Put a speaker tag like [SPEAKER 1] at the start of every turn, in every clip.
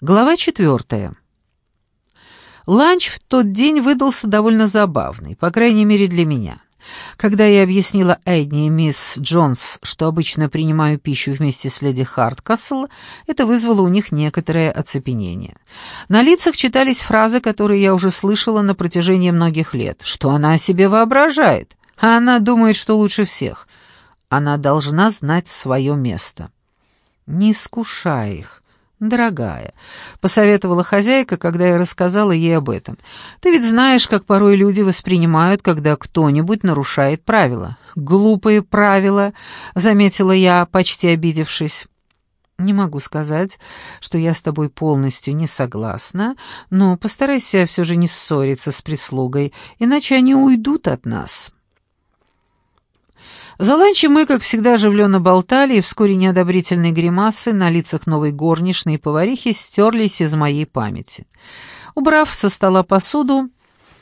[SPEAKER 1] Глава четвертая. Ланч в тот день выдался довольно забавный, по крайней мере для меня. Когда я объяснила Эдни и мисс Джонс, что обычно принимаю пищу вместе с леди Харткасл, это вызвало у них некоторое оцепенение. На лицах читались фразы, которые я уже слышала на протяжении многих лет. Что она о себе воображает? А она думает, что лучше всех. Она должна знать свое место. Не искушай их. «Дорогая», — посоветовала хозяйка, когда я рассказала ей об этом, — «ты ведь знаешь, как порой люди воспринимают, когда кто-нибудь нарушает правила». «Глупые правила», — заметила я, почти обидевшись. «Не могу сказать, что я с тобой полностью не согласна, но постарайся все же не ссориться с прислугой, иначе они уйдут от нас». За ланчем мы, как всегда, оживленно болтали, и вскоре неодобрительные гримасы на лицах новой горничной и поварихи стерлись из моей памяти. Убрав со стола посуду,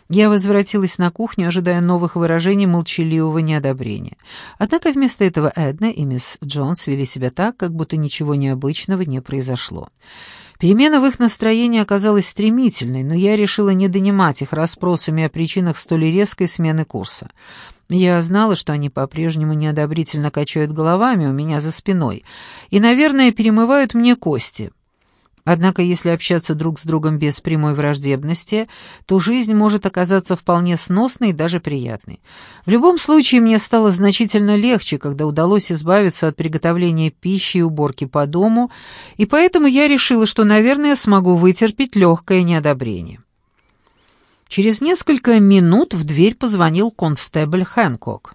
[SPEAKER 1] я возвратилась на кухню, ожидая новых выражений молчаливого неодобрения. Однако вместо этого Эдна и мисс Джонс вели себя так, как будто ничего необычного не произошло. Перемена в их настроении оказалась стремительной, но я решила не донимать их расспросами о причинах столь резкой смены курса. Я знала, что они по-прежнему неодобрительно качают головами у меня за спиной и, наверное, перемывают мне кости. Однако, если общаться друг с другом без прямой враждебности, то жизнь может оказаться вполне сносной и даже приятной. В любом случае, мне стало значительно легче, когда удалось избавиться от приготовления пищи и уборки по дому, и поэтому я решила, что, наверное, смогу вытерпеть легкое неодобрение. Через несколько минут в дверь позвонил констебль Хэнкок.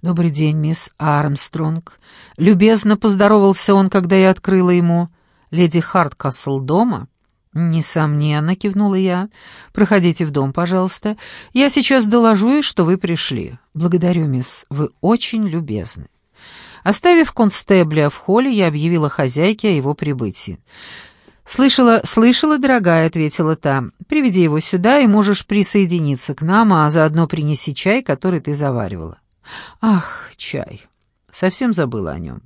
[SPEAKER 1] «Добрый день, мисс Армстронг». Любезно поздоровался он, когда я открыла ему. «Леди Харткасл дома?» «Несомненно», — кивнула я. «Проходите в дом, пожалуйста. Я сейчас доложу что вы пришли. Благодарю, мисс, вы очень любезны». Оставив констебля в холле, я объявила хозяйке о его прибытии. «Слышала, слышала, дорогая», — ответила та. «Приведи его сюда, и можешь присоединиться к нам, а заодно принеси чай, который ты заваривала». «Ах, чай! Совсем забыла о нем».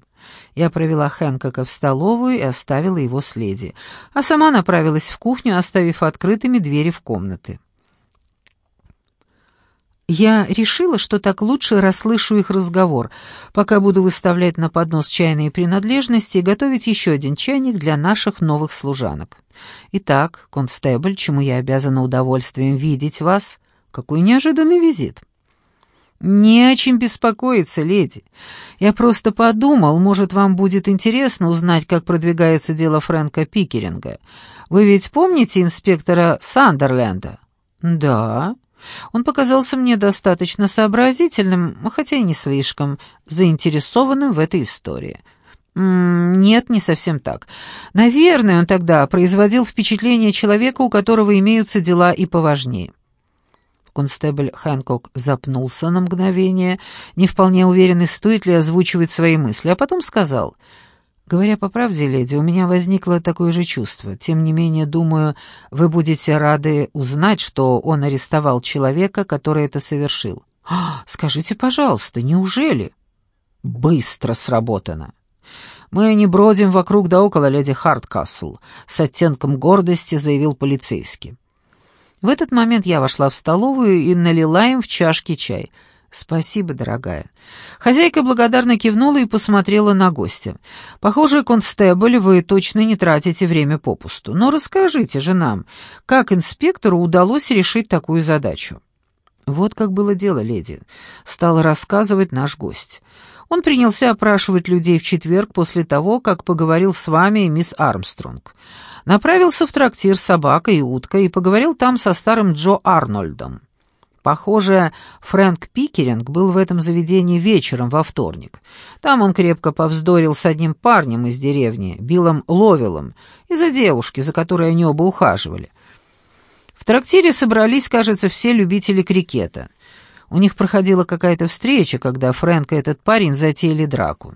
[SPEAKER 1] Я провела Хэнкока в столовую и оставила его с леди, а сама направилась в кухню, оставив открытыми двери в комнаты. Я решила, что так лучше расслышу их разговор, пока буду выставлять на поднос чайные принадлежности и готовить еще один чайник для наших новых служанок. Итак, констебль, чему я обязана удовольствием видеть вас, какой неожиданный визит. «Не о чем беспокоиться, леди. Я просто подумал, может, вам будет интересно узнать, как продвигается дело Фрэнка Пикеринга. Вы ведь помните инспектора Сандерленда?» «Да», он показался мне достаточно сообразительным, хотя и не слишком, заинтересованным в этой истории. Нет, не совсем так. Наверное, он тогда производил впечатление человека, у которого имеются дела и поважнее. Констебль Хэнкок запнулся на мгновение, не вполне уверенный, стоит ли озвучивать свои мысли, а потом сказал — Говоря по правде, леди, у меня возникло такое же чувство. Тем не менее, думаю, вы будете рады узнать, что он арестовал человека, который это совершил. А, скажите, пожалуйста, неужели? Быстро сработано. Мы не бродим вокруг да около леди Харткасл, с оттенком гордости заявил полицейский. В этот момент я вошла в столовую и налила им в чашки чай — «Спасибо, дорогая». Хозяйка благодарно кивнула и посмотрела на гостя. «Похоже, констебль, вы точно не тратите время попусту. Но расскажите же нам, как инспектору удалось решить такую задачу?» «Вот как было дело, леди», — стал рассказывать наш гость. Он принялся опрашивать людей в четверг после того, как поговорил с вами и мисс Армстронг. Направился в трактир «Собака и утка» и поговорил там со старым Джо Арнольдом. Похоже, Фрэнк Пикеринг был в этом заведении вечером во вторник. Там он крепко повздорил с одним парнем из деревни, Биллом Ловелом, из-за девушки, за которой они оба ухаживали. В трактире собрались, кажется, все любители крикета. У них проходила какая-то встреча, когда Фрэнк и этот парень затеяли драку.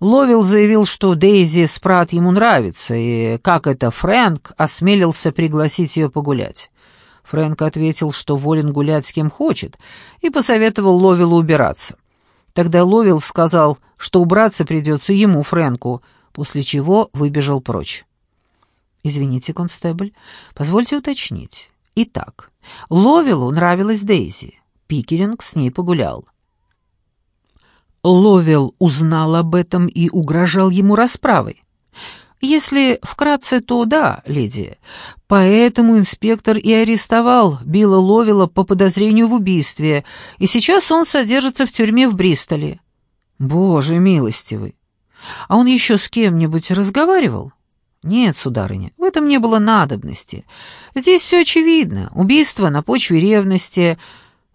[SPEAKER 1] Ловел заявил, что Дейзи Спрат ему нравится, и как это Фрэнк осмелился пригласить ее погулять. Фрэнк ответил, что волен гулять с кем хочет, и посоветовал Ловелу убираться. Тогда Ловел сказал, что убраться придется ему, Фрэнку, после чего выбежал прочь. Извините, констебль, позвольте уточнить. Итак, Ловелу нравилась Дейзи. Пикеринг с ней погулял. Ловел узнал об этом и угрожал ему расправой. Если вкратце, то да, леди. Поэтому инспектор и арестовал Билла Ловела по подозрению в убийстве, и сейчас он содержится в тюрьме в Бристоле. Боже милостивый! А он еще с кем-нибудь разговаривал? Нет, сударыня, в этом не было надобности. Здесь все очевидно. Убийство на почве ревности.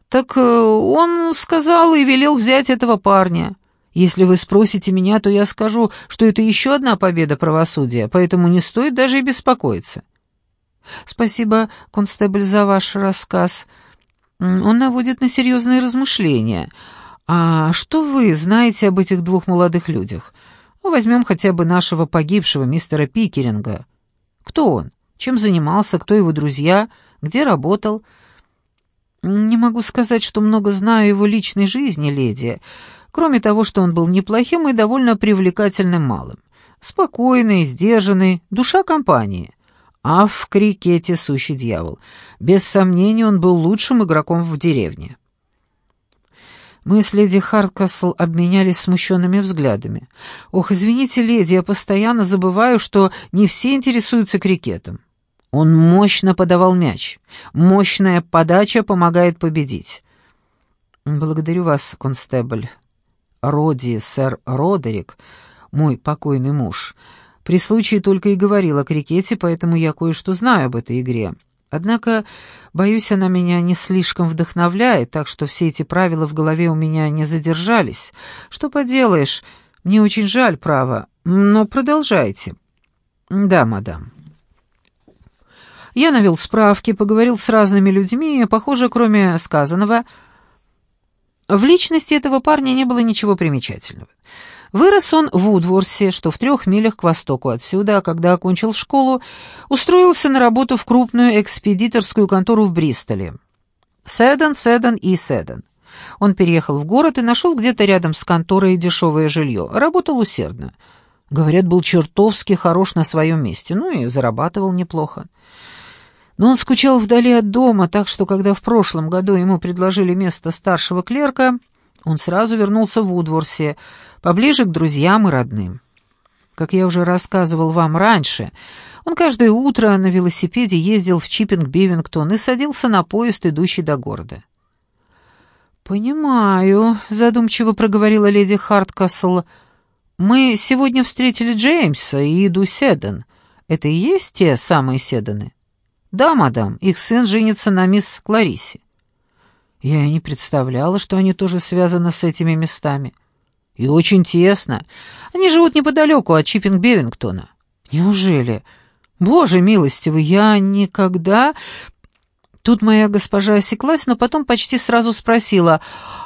[SPEAKER 1] Так э, он сказал и велел взять этого парня. Если вы спросите меня, то я скажу, что это еще одна победа правосудия, поэтому не стоит даже и беспокоиться. Спасибо, констебль, за ваш рассказ. Он наводит на серьезные размышления. А что вы знаете об этих двух молодых людях? Возьмем хотя бы нашего погибшего мистера Пикеринга. Кто он? Чем занимался? Кто его друзья? Где работал? Не могу сказать, что много знаю его личной жизни, леди. Кроме того, что он был неплохим и довольно привлекательным малым. Спокойный, сдержанный, душа компании. А в крикете сущий дьявол. Без сомнения, он был лучшим игроком в деревне. Мы с леди Харткасл обменялись смущенными взглядами. «Ох, извините, леди, я постоянно забываю, что не все интересуются крикетом». Он мощно подавал мяч. Мощная подача помогает победить. «Благодарю вас, констебль. Роди, сэр Родерик, мой покойный муж, при случае только и говорил о крикете, поэтому я кое-что знаю об этой игре. Однако, боюсь, она меня не слишком вдохновляет, так что все эти правила в голове у меня не задержались. Что поделаешь, мне очень жаль, право, но продолжайте. Да, мадам. Я навел справки, поговорил с разными людьми, похоже, кроме сказанного, в личности этого парня не было ничего примечательного. Вырос он в Удворсе, что в трех милях к востоку отсюда, а когда окончил школу, устроился на работу в крупную экспедиторскую контору в Бристоле. Седан, Седан и Седан. Он переехал в город и нашел где-то рядом с конторой дешевое жилье. Работал усердно. Говорят, был чертовски хорош на своем месте, ну и зарабатывал неплохо. Но он скучал вдали от дома, так что, когда в прошлом году ему предложили место старшего клерка, он сразу вернулся в Удворсе, поближе к друзьям и родным. Как я уже рассказывал вам раньше, он каждое утро на велосипеде ездил в Чиппинг-Бивингтон и садился на поезд, идущий до города. «Понимаю», — задумчиво проговорила леди Харткасл. «Мы сегодня встретили Джеймса и Иду Седан. Это и есть те самые Седаны?» «Да, мадам, их сын женится на мисс Кларисе». Я и не представляла, что они тоже связаны с этими местами. И очень тесно. Они живут неподалеку от Чиппинг-Бевингтона. Неужели? Боже милостивый, я никогда... Тут моя госпожа осеклась, но потом почти сразу спросила,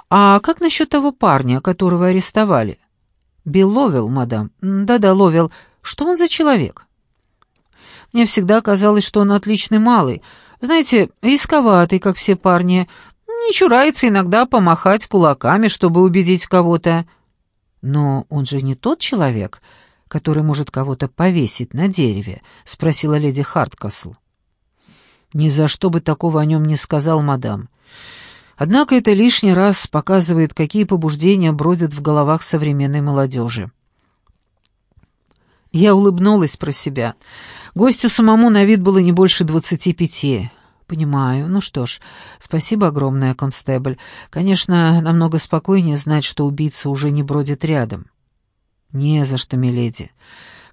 [SPEAKER 1] «А как насчет того парня, которого арестовали?» «Билл Ловел, мадам». «Да-да, Ловел. Что он за человек?» Мне всегда казалось, что он отличный малый. Знаете, рисковатый, как все парни. Не чурается иногда помахать кулаками, чтобы убедить кого-то. Но он же не тот человек, который может кого-то повесить на дереве, спросила леди Харткасл. Ни за что бы такого о нем не сказал мадам. Однако это лишний раз показывает, какие побуждения бродят в головах современной молодежи. Я улыбнулась про себя. Гостю самому на вид было не больше двадцати пяти. «Понимаю. Ну что ж, спасибо огромное, констебль. Конечно, намного спокойнее знать, что убийца уже не бродит рядом». «Не за что, миледи.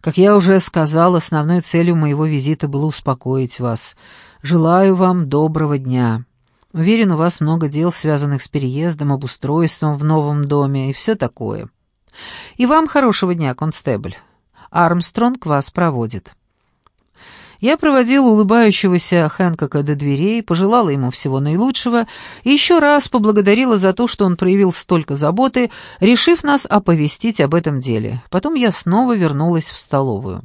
[SPEAKER 1] Как я уже сказал, основной целью моего визита было успокоить вас. Желаю вам доброго дня. Уверен, у вас много дел, связанных с переездом, обустройством в новом доме и все такое. И вам хорошего дня, констебль. Армстронг вас проводит». Я проводила улыбающегося Хэнкока до дверей, пожелала ему всего наилучшего и еще раз поблагодарила за то, что он проявил столько заботы, решив нас оповестить об этом деле. Потом я снова вернулась в столовую.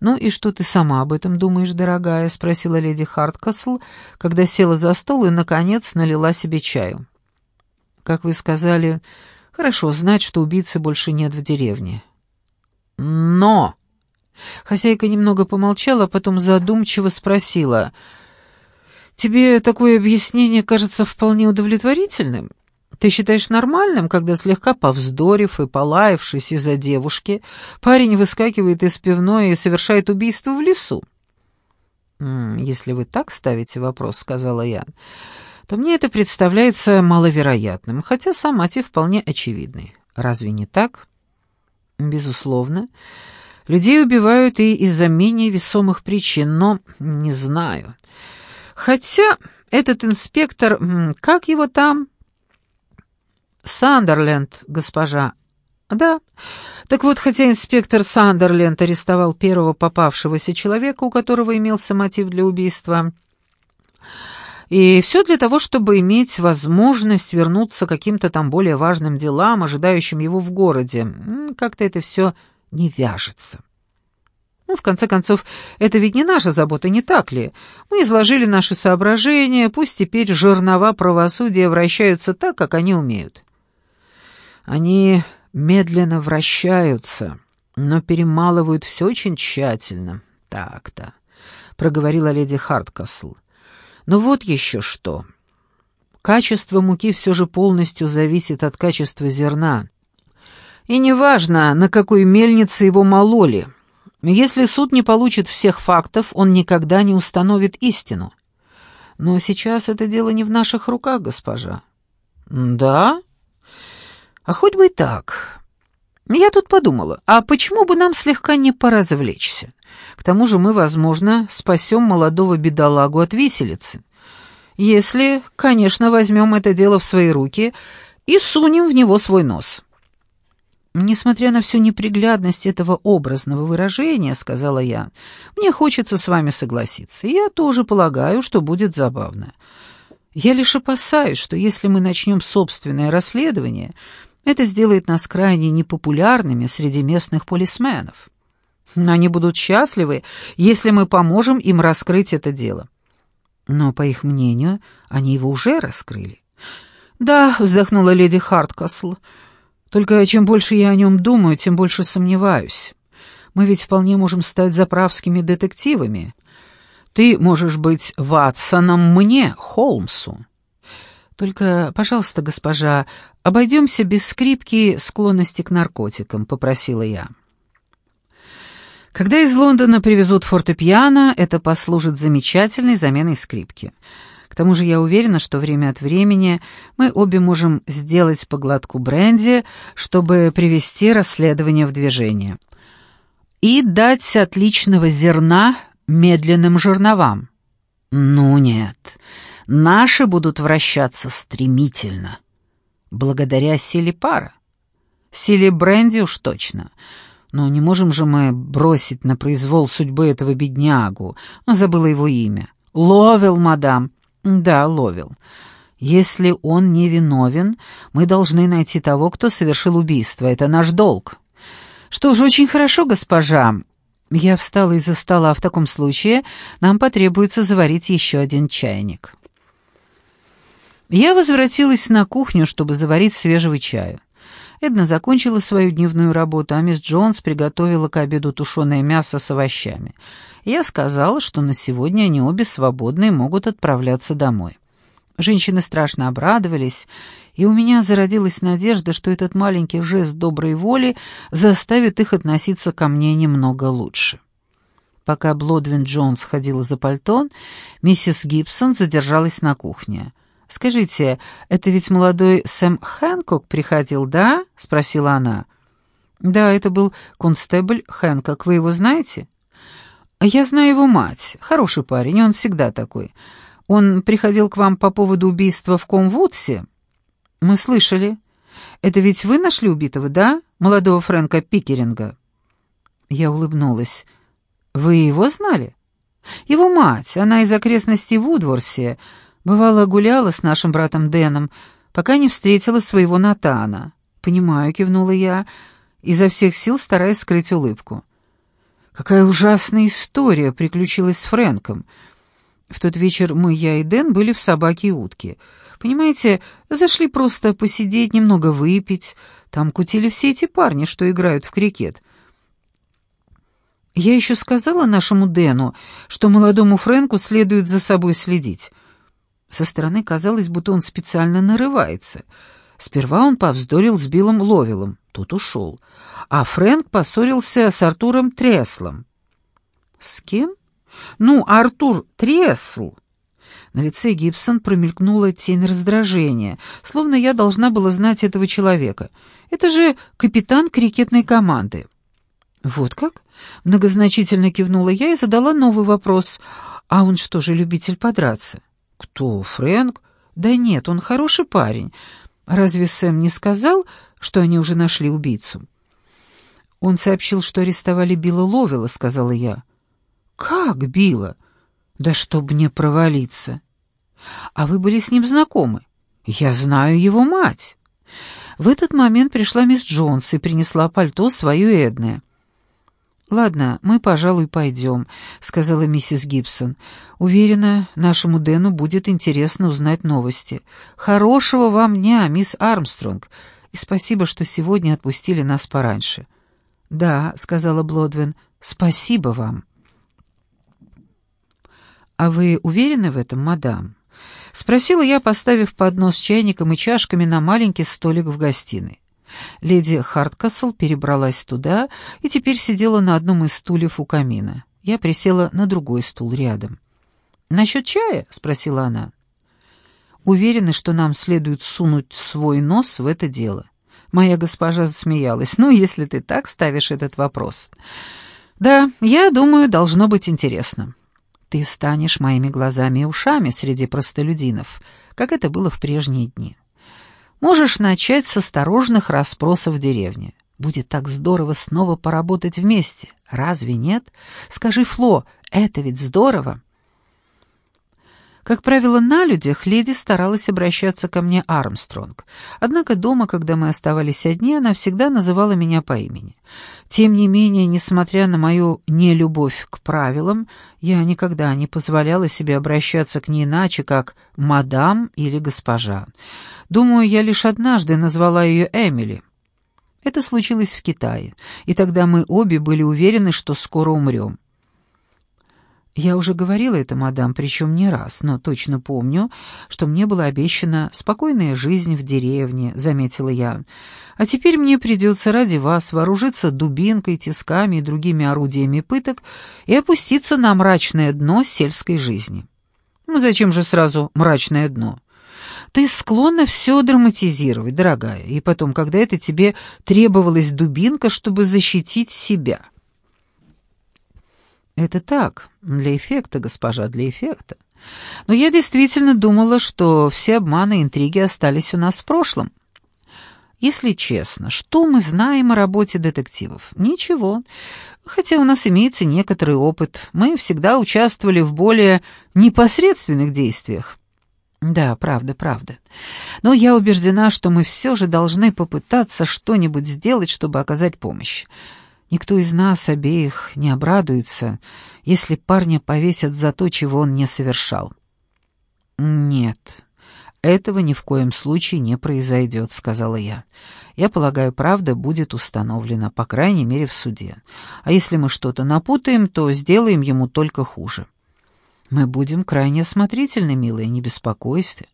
[SPEAKER 1] «Ну и что ты сама об этом думаешь, дорогая?» — спросила леди Харткасл, когда села за стол и, наконец, налила себе чаю. «Как вы сказали, хорошо знать, что убийцы больше нет в деревне». «Но!» Хозяйка немного помолчала, потом задумчиво спросила. «Тебе такое объяснение кажется вполне удовлетворительным? Ты считаешь нормальным, когда, слегка повздорив и полаявшись из-за девушки, парень выскакивает из пивной и совершает убийство в лесу?» «Если вы так ставите вопрос», — сказала я, — «то мне это представляется маловероятным, хотя сам мотив вполне очевидный. Разве не так?» «Безусловно». Людей убивают и из-за менее весомых причин, но не знаю. Хотя этот инспектор, как его там? Сандерленд, госпожа. Да. Так вот, хотя инспектор Сандерленд арестовал первого попавшегося человека, у которого имелся мотив для убийства, и все для того, чтобы иметь возможность вернуться к каким-то там более важным делам, ожидающим его в городе. Как-то это все не вяжется. Ну, в конце концов, это ведь не наша забота, не так ли? Мы изложили наши соображения, пусть теперь жернова правосудия вращаются так, как они умеют. Они медленно вращаются, но перемалывают все очень тщательно. Так-то, — проговорила леди Харткасл. Но вот еще что. Качество муки все же полностью зависит от качества зерна. И неважно, на какой мельнице его мололи. Если суд не получит всех фактов, он никогда не установит истину. Но сейчас это дело не в наших руках, госпожа. Да? А хоть бы и так. Я тут подумала, а почему бы нам слегка не поразвлечься? К тому же мы, возможно, спасем молодого бедолагу от виселицы. Если, конечно, возьмем это дело в свои руки и сунем в него свой нос. «Несмотря на всю неприглядность этого образного выражения, — сказала я, — мне хочется с вами согласиться. Я тоже полагаю, что будет забавно. Я лишь опасаюсь, что если мы начнем собственное расследование, это сделает нас крайне непопулярными среди местных полисменов. Они будут счастливы, если мы поможем им раскрыть это дело. Но, по их мнению, они его уже раскрыли. «Да», — вздохнула леди Харткасл, — только чем больше я о нем думаю, тем больше сомневаюсь. Мы ведь вполне можем стать заправскими детективами. Ты можешь быть Ватсоном мне, Холмсу. Только, пожалуйста, госпожа, обойдемся без скрипки склонности к наркотикам, попросила я. Когда из Лондона привезут фортепиано, это послужит замечательной заменой скрипки. К тому же я уверена, что время от времени мы обе можем сделать по глотку бренди, чтобы привести расследование в движение. И дать отличного зерна медленным жерновам. Ну нет, наши будут вращаться стремительно. Благодаря силе пара. Силе бренди уж точно. Но не можем же мы бросить на произвол судьбы этого беднягу. Забыла его имя. Ловел, мадам. «Да, Ловил. Если он не виновен, мы должны найти того, кто совершил убийство. Это наш долг». «Что ж, очень хорошо, госпожа». Я встала из-за стола. В таком случае нам потребуется заварить еще один чайник. Я возвратилась на кухню, чтобы заварить свежего чая. Эдна закончила свою дневную работу, а мисс Джонс приготовила к обеду тушеное мясо с овощами. Я сказала, что на сегодня они обе свободны и могут отправляться домой. Женщины страшно обрадовались, и у меня зародилась надежда, что этот маленький жест доброй воли заставит их относиться ко мне немного лучше. Пока Блодвин Джонс ходила за пальтон, миссис Гибсон задержалась на кухне. «Скажите, это ведь молодой Сэм Хэнкок приходил, да?» — спросила она. «Да, это был констебль Хэнкок. Вы его знаете?» «Я знаю его мать. Хороший парень, он всегда такой. Он приходил к вам по поводу убийства в Комвудсе?» «Мы слышали. Это ведь вы нашли убитого, да? Молодого Фрэнка Пикеринга?» Я улыбнулась. «Вы его знали?» «Его мать. Она из окрестностей Вудворси. Бывало, гуляла с нашим братом Дэном, пока не встретила своего Натана. «Понимаю», — кивнула я, изо всех сил стараясь скрыть улыбку. «Какая ужасная история приключилась с Фрэнком. В тот вечер мы, я и Дэн были в «Собаке и утке». Понимаете, зашли просто посидеть, немного выпить. Там кутили все эти парни, что играют в крикет. Я еще сказала нашему Дэну, что молодому Фрэнку следует за собой следить. Со стороны казалось, будто он специально нарывается. Сперва он повздорил с Биллом Ловелом, тот ушел, а Фрэнк поссорился с Артуром Треслом. «С кем?» «Ну, Артур Тресл!» На лице Гибсон промелькнула тень раздражения, словно я должна была знать этого человека. Это же капитан крикетной команды. «Вот как?» — многозначительно кивнула я и задала новый вопрос. «А он что же, любитель подраться?» «Кто, Фрэнк?» «Да нет, он хороший парень. Разве Сэм не сказал, что они уже нашли убийцу?» «Он сообщил, что арестовали Билла Ловела», — сказала я. «Как Билла?» «Да чтоб мне провалиться!» «А вы были с ним знакомы?» «Я знаю его мать!» В этот момент пришла мисс Джонс и принесла пальто свою Эдне. «Ладно, мы, пожалуй, пойдем», — сказала миссис Гибсон. «Уверена, нашему Дэну будет интересно узнать новости. Хорошего вам дня, мисс Армстронг, и спасибо, что сегодня отпустили нас пораньше». «Да», — сказала Блодвин, — «спасибо вам». «А вы уверены в этом, мадам?» — спросила я, поставив поднос с чайником и чашками на маленький столик в гостиной. Леди Харткасл перебралась туда и теперь сидела на одном из стульев у камина. Я присела на другой стул рядом. «Насчет чая?» — спросила она. «Уверены, что нам следует сунуть свой нос в это дело». Моя госпожа засмеялась. «Ну, если ты так ставишь этот вопрос». «Да, я думаю, должно быть интересно» ты станешь моими глазами и ушами среди простолюдинов, как это было в прежние дни. Можешь начать с осторожных расспросов в деревне. Будет так здорово снова поработать вместе. Разве нет? Скажи, Фло, это ведь здорово. Как правило, на людях леди старалась обращаться ко мне Армстронг. Однако дома, когда мы оставались одни, она всегда называла меня по имени. Тем не менее, несмотря на мою нелюбовь к правилам, я никогда не позволяла себе обращаться к ней иначе, как «мадам» или «госпожа». Думаю, я лишь однажды назвала ее Эмили. Это случилось в Китае, и тогда мы обе были уверены, что скоро умрем. Я уже говорила это, мадам, причем не раз, но точно помню, что мне была обещана спокойная жизнь в деревне, заметила я. А теперь мне придется ради вас вооружиться дубинкой, тисками и другими орудиями пыток и опуститься на мрачное дно сельской жизни. Ну зачем же сразу мрачное дно? Ты склонна все драматизировать, дорогая, и потом, когда это тебе требовалась дубинка, чтобы защитить себя — «Это так, для эффекта, госпожа, для эффекта. Но я действительно думала, что все обманы и интриги остались у нас в прошлом. Если честно, что мы знаем о работе детективов? Ничего. Хотя у нас имеется некоторый опыт. Мы всегда участвовали в более непосредственных действиях». «Да, правда, правда. Но я убеждена, что мы все же должны попытаться что-нибудь сделать, чтобы оказать помощь. Никто из нас обеих не обрадуется, если парня повесят за то, чего он не совершал. «Нет, этого ни в коем случае не произойдет», — сказала я. «Я полагаю, правда будет установлена, по крайней мере, в суде. А если мы что-то напутаем, то сделаем ему только хуже». «Мы будем крайне осмотрительны, милая, не беспокойся.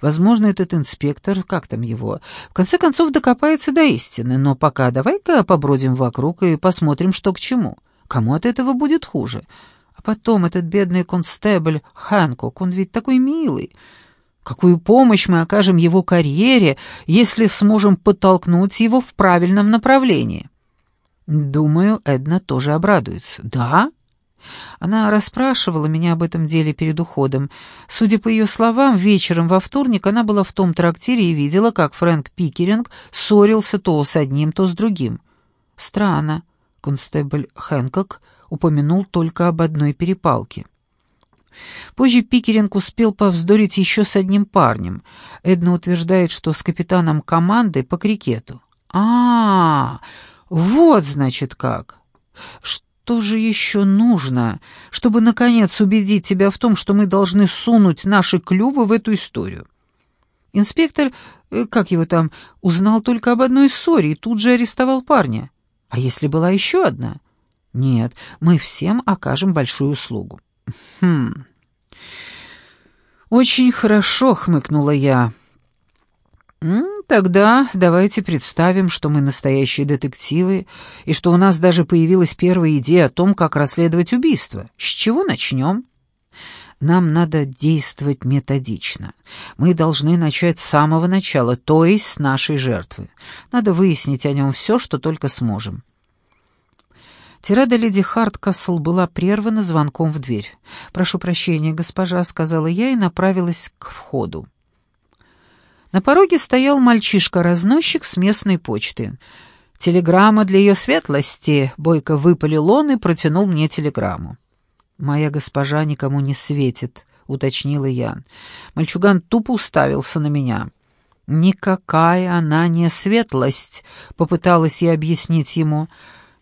[SPEAKER 1] Возможно, этот инспектор, как там его, в конце концов докопается до истины, но пока давай-ка побродим вокруг и посмотрим, что к чему. Кому от этого будет хуже? А потом этот бедный констебль Хэнкок, он ведь такой милый. Какую помощь мы окажем его карьере, если сможем подтолкнуть его в правильном направлении?» «Думаю, Эдна тоже обрадуется». «Да?» Она расспрашивала меня об этом деле перед уходом. Судя по ее словам, вечером во вторник она была в том трактире и видела, как Фрэнк Пикеринг ссорился то с одним, то с другим. Странно. Констебль Хэнкок упомянул только об одной перепалке. Позже Пикеринг успел повздорить еще с одним парнем. Эдна утверждает, что с капитаном команды по крикету. а, вот, значит, как. Что же еще нужно, чтобы, наконец, убедить тебя в том, что мы должны сунуть наши клювы в эту историю? Инспектор, э, как его там, узнал только об одной ссоре и тут же арестовал парня. А если была еще одна? Нет, мы всем окажем большую услугу. Хм. Очень хорошо, хмыкнула я. Тогда давайте представим, что мы настоящие детективы, и что у нас даже появилась первая идея о том, как расследовать убийство. С чего начнем? Нам надо действовать методично. Мы должны начать с самого начала, то есть с нашей жертвы. Надо выяснить о нем все, что только сможем. Тирада леди Харткасл была прервана звонком в дверь. «Прошу прощения, госпожа», — сказала я и направилась к входу. На пороге стоял мальчишка-разносчик с местной почты. «Телеграмма для ее светлости», — бойко выпалил он и протянул мне телеграмму. «Моя госпожа никому не светит», — уточнила я. Мальчуган тупо уставился на меня. «Никакая она не светлость», — попыталась я объяснить ему.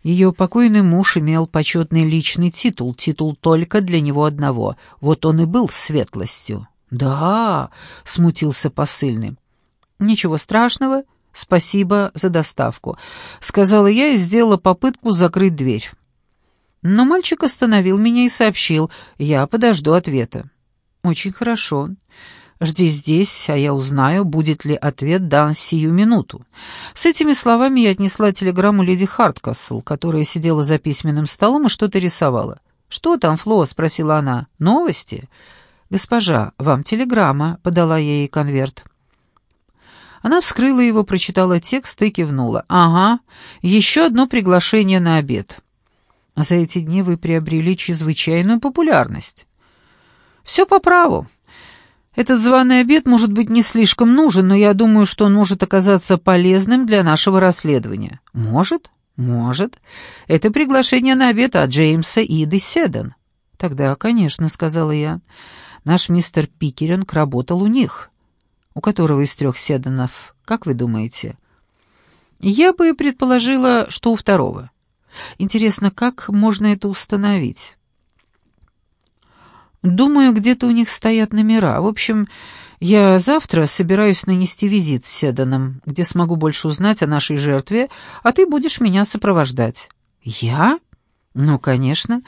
[SPEAKER 1] Ее покойный муж имел почетный личный титул, титул только для него одного. Вот он и был светлостью. «Да», — смутился посыльный. «Ничего страшного, спасибо за доставку», — сказала я и сделала попытку закрыть дверь. Но мальчик остановил меня и сообщил, я подожду ответа. «Очень хорошо. Жди здесь, а я узнаю, будет ли ответ дан сию минуту». С этими словами я отнесла телеграмму леди Харткасл, которая сидела за письменным столом и что-то рисовала. «Что там, Фло?» — спросила она. «Новости?» «Госпожа, вам телеграмма», — подала ей конверт. Она вскрыла его, прочитала текст и кивнула. «Ага, еще одно приглашение на обед. За эти дни вы приобрели чрезвычайную популярность». «Все по праву. Этот званый обед может быть не слишком нужен, но я думаю, что он может оказаться полезным для нашего расследования». «Может? Может. Это приглашение на обед от Джеймса Иды Седен». «Тогда, конечно», — сказала я. «Наш мистер Пикеринг работал у них». У которого из трех седанов, как вы думаете? Я бы предположила, что у второго. Интересно, как можно это установить? Думаю, где-то у них стоят номера. В общем, я завтра собираюсь нанести визит Седаном, где смогу больше узнать о нашей жертве, а ты будешь меня сопровождать. Я? «Ну, конечно.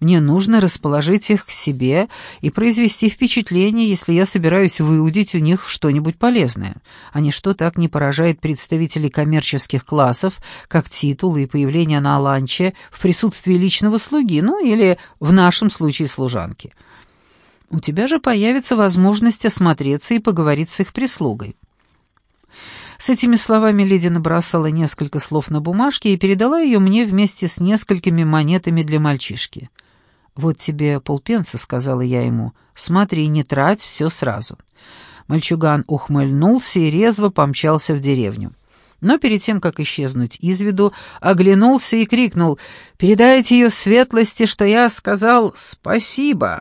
[SPEAKER 1] Мне нужно расположить их к себе и произвести впечатление, если я собираюсь выудить у них что-нибудь полезное. А ничто так не поражает представителей коммерческих классов, как титулы и появление на ланче в присутствии личного слуги, ну или, в нашем случае, служанки. У тебя же появится возможность осмотреться и поговорить с их прислугой». С этими словами леди набросала несколько слов на бумажке и передала ее мне вместе с несколькими монетами для мальчишки. «Вот тебе полпенса», — сказала я ему. «Смотри, не трать все сразу». Мальчуган ухмыльнулся и резво помчался в деревню. Но перед тем, как исчезнуть из виду, оглянулся и крикнул «Передайте ее светлости, что я сказал спасибо!»